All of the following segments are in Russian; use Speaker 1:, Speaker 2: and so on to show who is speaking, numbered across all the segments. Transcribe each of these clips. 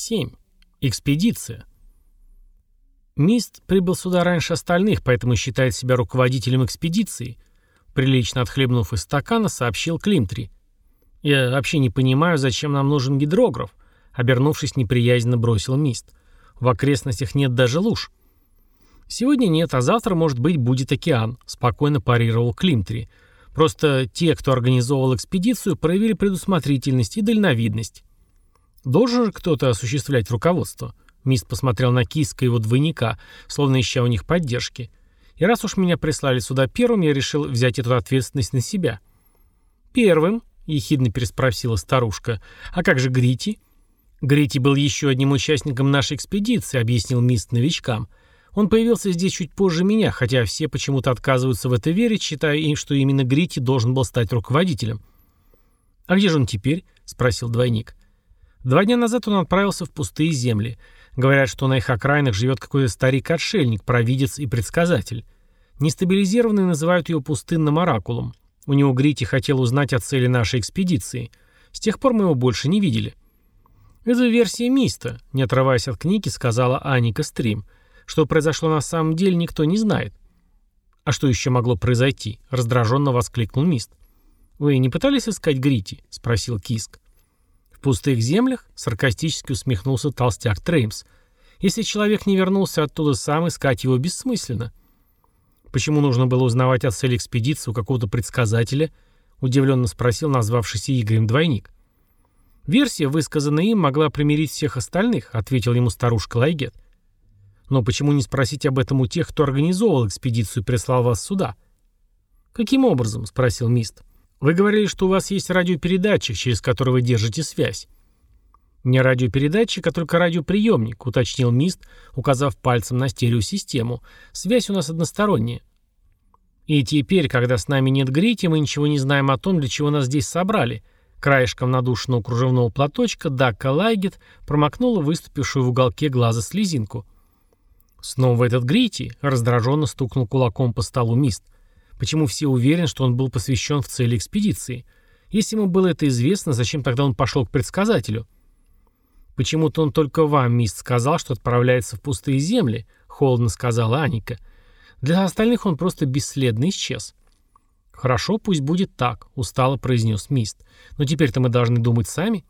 Speaker 1: 7. Экспедиция. Мист прибыл сюда раньше остальных, поэтому считает себя руководителем экспедиции. Прилично отхлебнув из стакана, сообщил Климтри. «Я вообще не понимаю, зачем нам нужен гидрограф», обернувшись неприязненно бросил Мист. «В окрестностях нет даже луж». «Сегодня нет, а завтра, может быть, будет океан», спокойно парировал Климтри. «Просто те, кто организовал экспедицию, проявили предусмотрительность и дальновидность». Должен же кто-то осуществлять руководство. Мист посмотрел на Киска и его двойника, словно ища у них поддержки. И раз уж меня прислали сюда первым, я решил взять эту ответственность на себя. «Первым?» — ехидно переспросила старушка. «А как же Грити?» «Грити был еще одним участником нашей экспедиции», — объяснил Мист новичкам. «Он появился здесь чуть позже меня, хотя все почему-то отказываются в это верить, считая им, что именно Грити должен был стать руководителем». «А где же он теперь?» — спросил двойник. Два дня назад он отправился в пустые земли. Говорят, что на их окраинах живет какой-то старик-отшельник, провидец и предсказатель. Нестабилизированные называют его пустынным оракулом. У него Грити хотел узнать о цели нашей экспедиции. С тех пор мы его больше не видели. «Это версия Миста», — не отрываясь от книги, сказала Аника Стрим. «Что произошло на самом деле, никто не знает». «А что еще могло произойти?» — раздраженно воскликнул Мист. «Вы не пытались искать Грити?» — спросил Киск. «В пустых землях?» — саркастически усмехнулся толстяк Треймс. «Если человек не вернулся оттуда сам, искать его бессмысленно». «Почему нужно было узнавать о цели экспедиции у какого-то предсказателя?» — удивленно спросил назвавшийся Игорем двойник. «Версия, высказанная им, могла примирить всех остальных», — ответил ему старушка Лайгет. «Но почему не спросить об этом у тех, кто организовал экспедицию и прислал вас сюда?» «Каким образом?» — спросил Мист. Вы говорили, что у вас есть радиопередатчик, через который вы держите связь. Не радиопередатчик, а только радиоприемник, уточнил Мист, указав пальцем на стереосистему. Связь у нас односторонняя. И теперь, когда с нами нет Грити, мы ничего не знаем о том, для чего нас здесь собрали. Краешком надушенного кружевного платочка Дакка Лайгет промокнула выступившую в уголке глаза слезинку. Снова этот Грити раздраженно стукнул кулаком по столу Мист. Почему все уверены, что он был посвящен в цели экспедиции? Если ему было это известно, зачем тогда он пошел к предсказателю? Почему-то он только вам, мист, сказал, что отправляется в пустые земли, холодно сказала Аника. Для остальных он просто бесследно исчез. Хорошо, пусть будет так, устало произнес мист. Но теперь-то мы должны думать сами.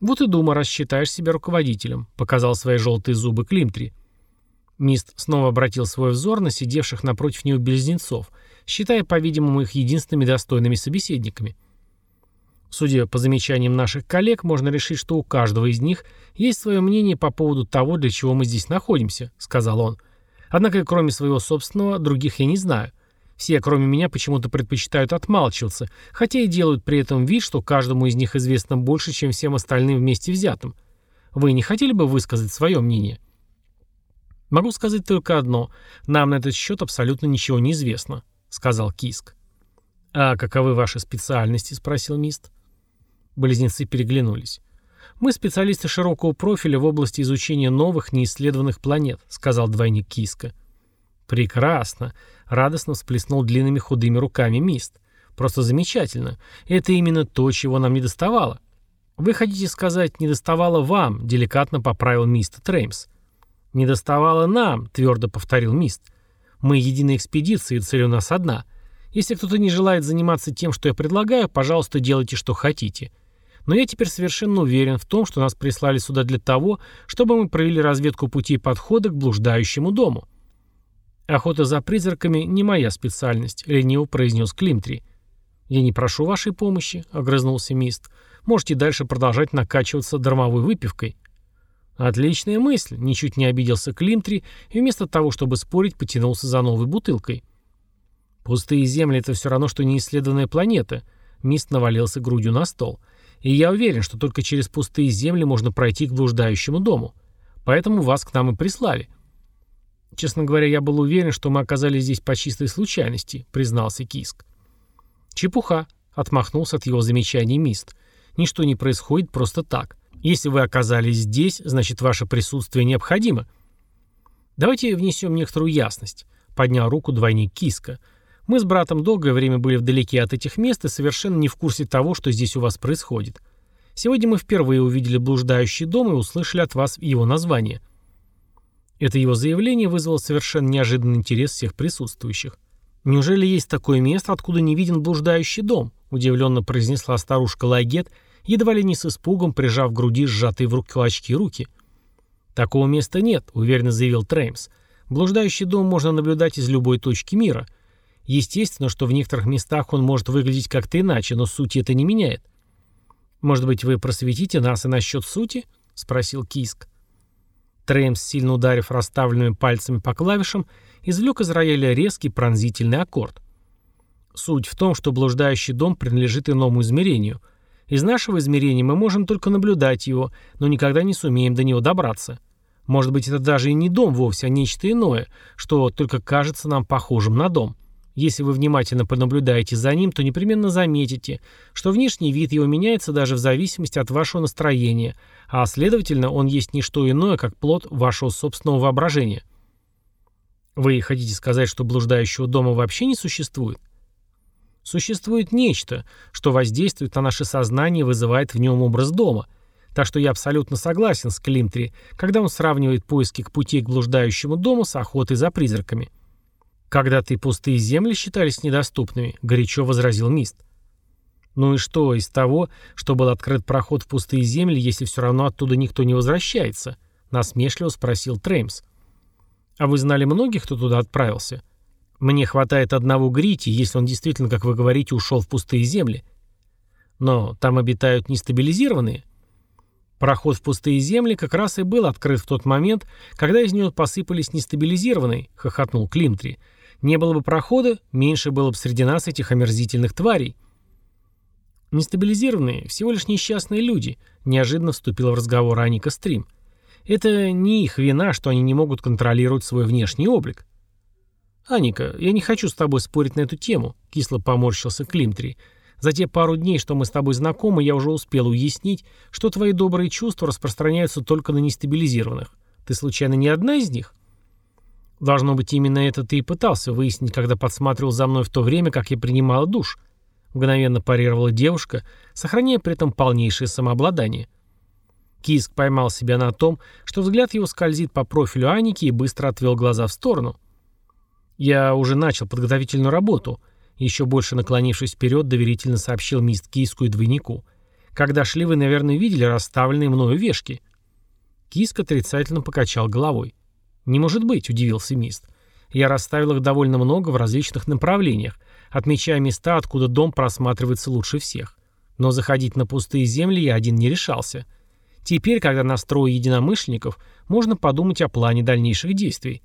Speaker 1: Вот и думай, раз считаешь себя руководителем, показал свои желтые зубы Климтри. Мист снова обратил свой взор на сидевших напротив него близнецов – считая, по-видимому, их единственными достойными собеседниками. Судя по замечаниям наших коллег, можно решить, что у каждого из них есть свое мнение по поводу того, для чего мы здесь находимся, сказал он. Однако, кроме своего собственного, других я не знаю. Все, кроме меня, почему-то предпочитают отмалчиваться, хотя и делают при этом вид, что каждому из них известно больше, чем всем остальным вместе взятым. Вы не хотели бы высказать свое мнение? Могу сказать только одно. Нам на этот счет абсолютно ничего не известно. — сказал Киск. «А каковы ваши специальности?» — спросил Мист. Близнецы переглянулись. «Мы специалисты широкого профиля в области изучения новых, неисследованных планет», — сказал двойник Киска. «Прекрасно!» — радостно всплеснул длинными худыми руками Мист. «Просто замечательно. Это именно то, чего нам не доставало». «Вы хотите сказать, не доставало вам?» — деликатно поправил Мист Треймс. «Не доставало нам», — твердо повторил Мист. Мы единая экспедиция, и цель у нас одна. Если кто-то не желает заниматься тем, что я предлагаю, пожалуйста, делайте, что хотите. Но я теперь совершенно уверен в том, что нас прислали сюда для того, чтобы мы провели разведку путей подхода к блуждающему дому. Охота за призраками не моя специальность, лениво произнес Климтри. Я не прошу вашей помощи, огрызнулся Мист. Можете дальше продолжать накачиваться дармовой выпивкой. Отличная мысль, ничуть не обиделся Климтри и вместо того, чтобы спорить, потянулся за новой бутылкой. Пустые земли — это все равно, что неисследованная планета. Мист навалился грудью на стол. И я уверен, что только через пустые земли можно пройти к блуждающему дому. Поэтому вас к нам и прислали. Честно говоря, я был уверен, что мы оказались здесь по чистой случайности, признался Киск. Чепуха, отмахнулся от его замечаний Мист. Ничто не происходит просто так. Если вы оказались здесь, значит ваше присутствие необходимо. Давайте внесем некоторую ясность. Поднял руку двойник Киска. Мы с братом долгое время были вдалеке от этих мест и совершенно не в курсе того, что здесь у вас происходит. Сегодня мы впервые увидели блуждающий дом и услышали от вас его название. Это его заявление вызвало совершенно неожиданный интерес всех присутствующих. «Неужели есть такое место, откуда не виден блуждающий дом?» – удивленно произнесла старушка Лайгет, едва ли не с испугом, прижав к груди сжатые в руки кулачки руки. «Такого места нет», – уверенно заявил Треймс. «Блуждающий дом можно наблюдать из любой точки мира. Естественно, что в некоторых местах он может выглядеть как-то иначе, но суть это не меняет. «Может быть, вы просветите нас и насчет сути?» — спросил Киск. Треймс, сильно ударив расставленными пальцами по клавишам, извлек из рояля резкий пронзительный аккорд. Суть в том, что блуждающий дом принадлежит иному измерению. Из нашего измерения мы можем только наблюдать его, но никогда не сумеем до него добраться. Может быть, это даже и не дом вовсе, а нечто иное, что только кажется нам похожим на дом. Если вы внимательно понаблюдаете за ним, то непременно заметите, что внешний вид его меняется даже в зависимости от вашего настроения, а следовательно, он есть не что иное, как плод вашего собственного воображения. Вы хотите сказать, что блуждающего дома вообще не существует? Существует нечто, что воздействует на наше сознание и вызывает в нем образ дома. Так что я абсолютно согласен с Климтри, когда он сравнивает поиски к пути к блуждающему дому с охотой за призраками. «Когда-то и пустые земли считались недоступными», — горячо возразил Мист. «Ну и что из того, что был открыт проход в пустые земли, если все равно оттуда никто не возвращается?» — насмешливо спросил Треймс. «А вы знали многих, кто туда отправился?» «Мне хватает одного Грити, если он действительно, как вы говорите, ушел в пустые земли». «Но там обитают нестабилизированные?» Проход в пустые земли как раз и был открыт в тот момент, когда из него посыпались нестабилизированные, хохотнул Климтри. Не было бы прохода, меньше было бы среди нас этих омерзительных тварей. Нестабилизированные – всего лишь несчастные люди, неожиданно вступил в разговор Аника Стрим. Это не их вина, что они не могут контролировать свой внешний облик. «Аника, я не хочу с тобой спорить на эту тему», — кисло поморщился Климтри. «За те пару дней, что мы с тобой знакомы, я уже успел уяснить, что твои добрые чувства распространяются только на нестабилизированных. Ты случайно не одна из них?» Должно быть, именно это ты и пытался выяснить, когда подсматривал за мной в то время, как я принимала душ. Мгновенно парировала девушка, сохраняя при этом полнейшее самообладание. Киск поймал себя на том, что взгляд его скользит по профилю Аники и быстро отвел глаза в сторону. «Я уже начал подготовительную работу», еще больше наклонившись вперед, доверительно сообщил мист Киску и двойнику. «Когда шли, вы, наверное, видели расставленные мною вешки». Киск отрицательно покачал головой. «Не может быть», — удивился Мист. «Я расставил их довольно много в различных направлениях, отмечая места, откуда дом просматривается лучше всех. Но заходить на пустые земли я один не решался. Теперь, когда настрою единомышленников, можно подумать о плане дальнейших действий.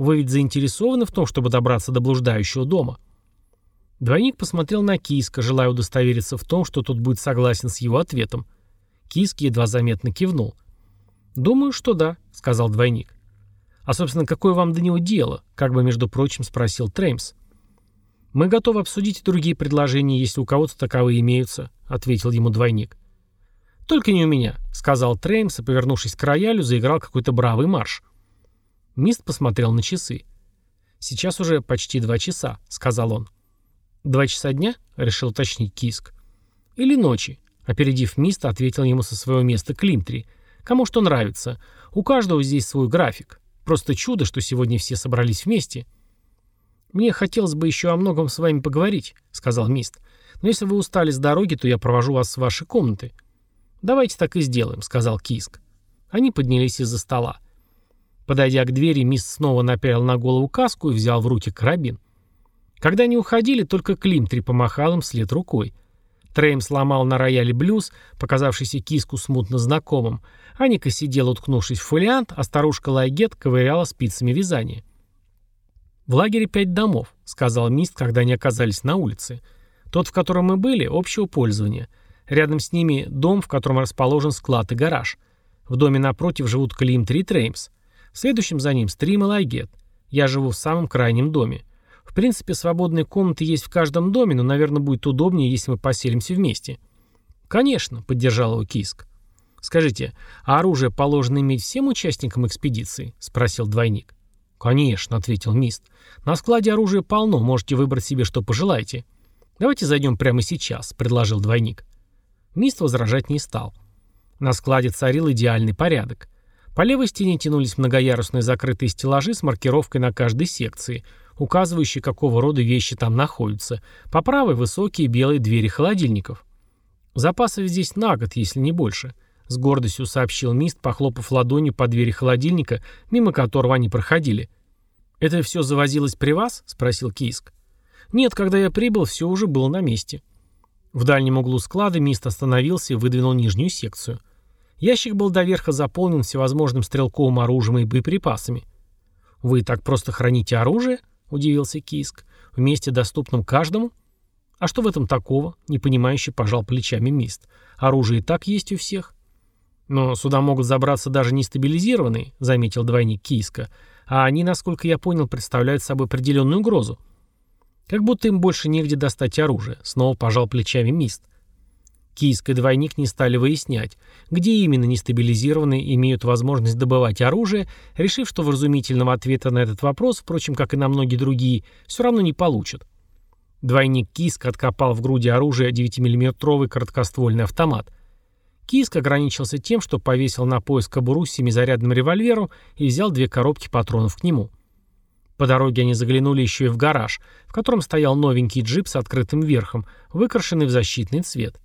Speaker 1: Вы ведь заинтересованы в том, чтобы добраться до блуждающего дома?» Двойник посмотрел на Киска, желая удостовериться в том, что тот будет согласен с его ответом. Киск едва заметно кивнул. «Думаю, что да», — сказал двойник. «А, собственно, какое вам до него дело?» — как бы, между прочим, спросил Треймс. «Мы готовы обсудить другие предложения, если у кого-то таковые имеются», — ответил ему двойник. «Только не у меня», — сказал Треймс и, повернувшись к роялю, заиграл какой-то бравый марш. Мист посмотрел на часы. «Сейчас уже почти два часа», — сказал он. «Два часа дня?» — решил уточнить Киск. «Или ночи?» — опередив Миста, ответил ему со своего места Климтри. «Кому что нравится. У каждого здесь свой график. Просто чудо, что сегодня все собрались вместе. «Мне хотелось бы еще о многом с вами поговорить», — сказал Мист. «Но если вы устали с дороги, то я провожу вас в ваши комнаты». «Давайте так и сделаем», — сказал Киск. Они поднялись из-за стола. Подойдя к двери, Мист снова напялил на голову каску и взял в руки карабин. Когда они уходили, только Климтри помахал им вслед рукой. Треймс лабал на рояле блюз, показавшийся Киску смутно знакомым. Аника сидела, уткнувшись в фолиант, а старушка Лайгет ковыряла спицами вязание. «В лагере пять домов», — сказал Мист, когда они оказались на улице. «Тот, в котором мы были, общего пользования. Рядом с ним дом, в котором расположен склад и гараж. В доме напротив живут Климтри и Треймс. В следующем за ним Стрим и Лайгет. Я живу в самом крайнем доме. В принципе, свободные комнаты есть в каждом доме, но, наверное, будет удобнее, если мы поселимся вместе. Конечно, поддержал его Киск. Скажите, а оружие положено иметь всем участникам экспедиции? Спросил двойник. Конечно, ответил Мист. На складе оружия полно, можете выбрать себе, что пожелаете. Давайте зайдем прямо сейчас, предложил двойник. Мист возражать не стал. На складе царил идеальный порядок. По левой стене тянулись многоярусные закрытые стеллажи с маркировкой на каждой секции, указывающей, какого рода вещи там находятся. По правой высокие белые двери холодильников. Запасов здесь на год, если не больше. С гордостью сообщил Мист, похлопав ладонью по двери холодильника, мимо которого они проходили. «Это все завозилось при вас?» — спросил Кийск. «Нет, когда я прибыл, все уже было на месте». В дальнем углу склада Мист остановился и выдвинул нижнюю секцию. Ящик был доверха заполнен всевозможным стрелковым оружием и боеприпасами. «Вы так просто храните оружие?» — удивился Кийск. «В месте, доступном каждому?» «А что в этом такого?» — непонимающе пожал плечами Мист. «Оружие и так есть у всех». «Но сюда могут забраться даже нестабилизированные», — заметил двойник Кийска. «А они, насколько я понял, представляют собой определенную угрозу». «Как будто им больше негде достать оружие», — снова пожал плечами Мист. Кийск и двойник не стали выяснять, где именно нестабилизированные имеют возможность добывать оружие, решив, что вразумительного ответа на этот вопрос, впрочем, как и на многие другие, все равно не получат. Двойник Киск откопал в груди оружия 9-миллиметровый короткоствольный автомат. Киск ограничился тем, что повесил на пояс кобуру с семизарядным револьвером и взял две коробки патронов к нему. По дороге они заглянули еще и в гараж, в котором стоял новенький джип с открытым верхом, выкрашенный в защитный цвет.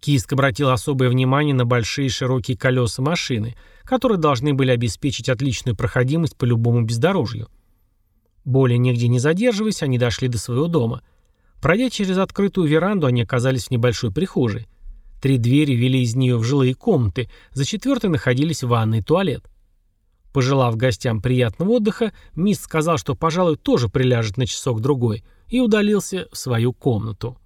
Speaker 1: Киск обратил особое внимание на большие широкие колеса машины, которые должны были обеспечить отличную проходимость по любому бездорожью. Более нигде не задерживаясь, они дошли до своего дома. Пройдя через открытую веранду, они оказались в небольшой прихожей. Три двери вели из нее в жилые комнаты, за четвертой находились ванна и туалет. Пожелав гостям приятного отдыха, Мист сказал, что, пожалуй, тоже приляжет на часок-другой, и удалился в свою комнату.